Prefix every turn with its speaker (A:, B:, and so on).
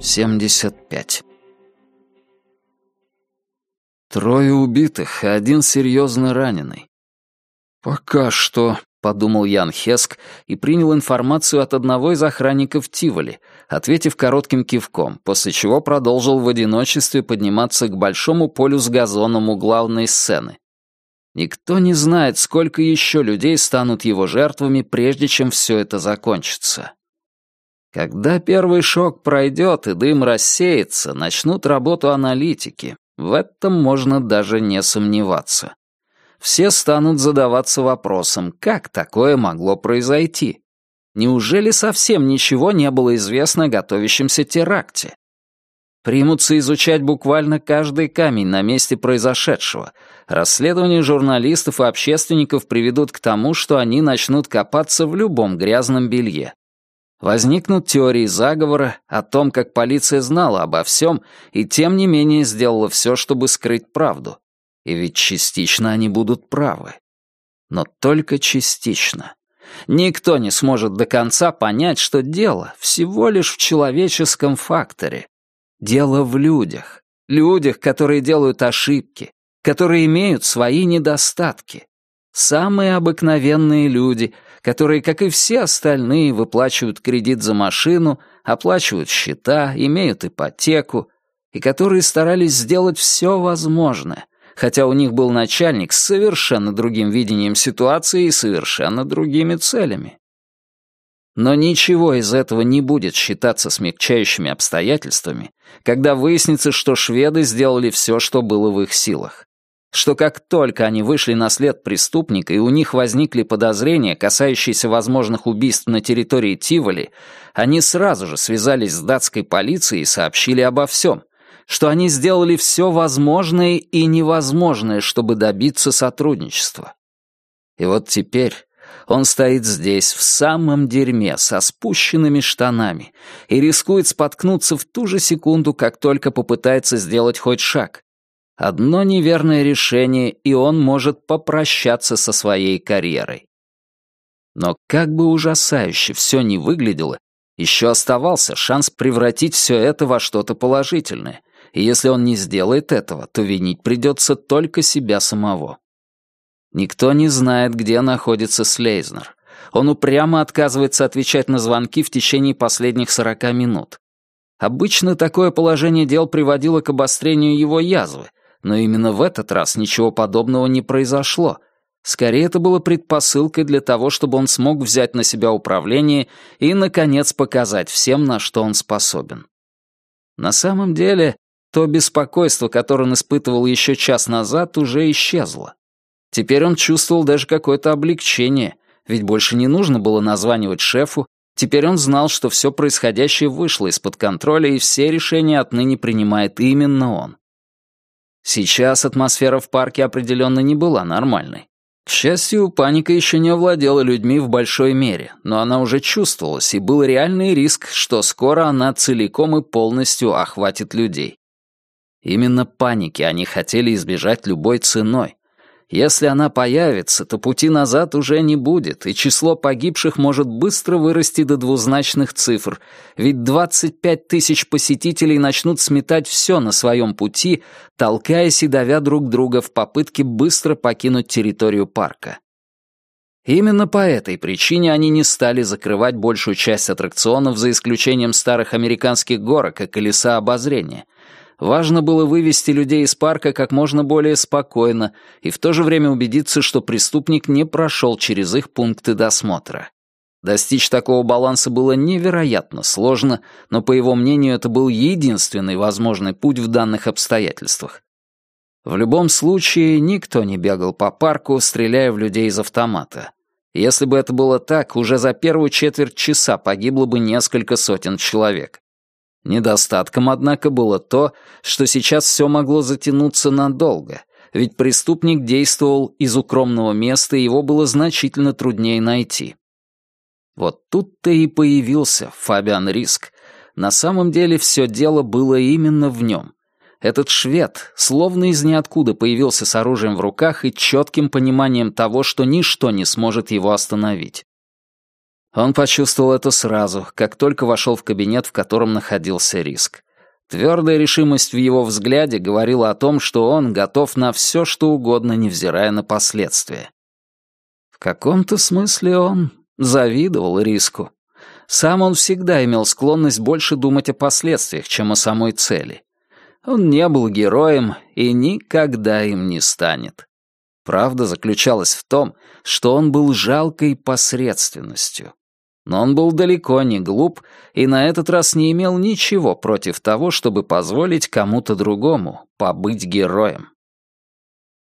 A: Семьдесят пять. Трое убитых и один серьезно раненый. «Пока что», — подумал Ян Хеск и принял информацию от одного из охранников Тиволи, ответив коротким кивком, после чего продолжил в одиночестве подниматься к большому полю с газоном у главной сцены. Никто не знает, сколько еще людей станут его жертвами, прежде чем все это закончится. Когда первый шок пройдет и дым рассеется, начнут работу аналитики. В этом можно даже не сомневаться все станут задаваться вопросом, как такое могло произойти. Неужели совсем ничего не было известно о готовящемся теракте? Примутся изучать буквально каждый камень на месте произошедшего. Расследования журналистов и общественников приведут к тому, что они начнут копаться в любом грязном белье. Возникнут теории заговора о том, как полиция знала обо всем и тем не менее сделала все, чтобы скрыть правду. И ведь частично они будут правы. Но только частично. Никто не сможет до конца понять, что дело всего лишь в человеческом факторе. Дело в людях. Людях, которые делают ошибки, которые имеют свои недостатки. Самые обыкновенные люди, которые, как и все остальные, выплачивают кредит за машину, оплачивают счета, имеют ипотеку, и которые старались сделать все возможное, хотя у них был начальник с совершенно другим видением ситуации и совершенно другими целями. Но ничего из этого не будет считаться смягчающими обстоятельствами, когда выяснится, что шведы сделали все, что было в их силах. Что как только они вышли на след преступника и у них возникли подозрения, касающиеся возможных убийств на территории Тиволи, они сразу же связались с датской полицией и сообщили обо всем, что они сделали все возможное и невозможное, чтобы добиться сотрудничества. И вот теперь он стоит здесь, в самом дерьме, со спущенными штанами, и рискует споткнуться в ту же секунду, как только попытается сделать хоть шаг. Одно неверное решение, и он может попрощаться со своей карьерой. Но как бы ужасающе все ни выглядело, еще оставался шанс превратить все это во что-то положительное, и если он не сделает этого, то винить придется только себя самого. Никто не знает, где находится Слейзнер. Он упрямо отказывается отвечать на звонки в течение последних сорока минут. Обычно такое положение дел приводило к обострению его язвы, но именно в этот раз ничего подобного не произошло. Скорее, это было предпосылкой для того, чтобы он смог взять на себя управление и, наконец, показать всем, на что он способен. На самом деле, то беспокойство, которое он испытывал еще час назад, уже исчезло. Теперь он чувствовал даже какое-то облегчение, ведь больше не нужно было названивать шефу, теперь он знал, что все происходящее вышло из-под контроля, и все решения отныне принимает именно он. Сейчас атмосфера в парке определенно не была нормальной. К счастью, паника еще не овладела людьми в большой мере, но она уже чувствовалась, и был реальный риск, что скоро она целиком и полностью охватит людей. Именно паники они хотели избежать любой ценой. Если она появится, то пути назад уже не будет, и число погибших может быстро вырасти до двузначных цифр, ведь 25 тысяч посетителей начнут сметать все на своем пути, толкаясь и давя друг друга в попытке быстро покинуть территорию парка. Именно по этой причине они не стали закрывать большую часть аттракционов за исключением старых американских горок и колеса обозрения — Важно было вывести людей из парка как можно более спокойно и в то же время убедиться, что преступник не прошел через их пункты досмотра. Достичь такого баланса было невероятно сложно, но, по его мнению, это был единственный возможный путь в данных обстоятельствах. В любом случае, никто не бегал по парку, стреляя в людей из автомата. Если бы это было так, уже за первую четверть часа погибло бы несколько сотен человек. Недостатком, однако, было то, что сейчас все могло затянуться надолго, ведь преступник действовал из укромного места, и его было значительно труднее найти. Вот тут-то и появился Фабиан Риск. На самом деле все дело было именно в нем. этот швед словно из ниоткуда появился с оружием в руках и четким пониманием того, что ничто не сможет его остановить. Он почувствовал это сразу, как только вошел в кабинет, в котором находился риск. Твердая решимость в его взгляде говорила о том, что он готов на все, что угодно, невзирая на последствия. В каком-то смысле он завидовал риску. Сам он всегда имел склонность больше думать о последствиях, чем о самой цели. Он не был героем и никогда им не станет. Правда заключалась в том, что он был жалкой посредственностью. Но он был далеко не глуп и на этот раз не имел ничего против того, чтобы позволить кому-то другому побыть героем.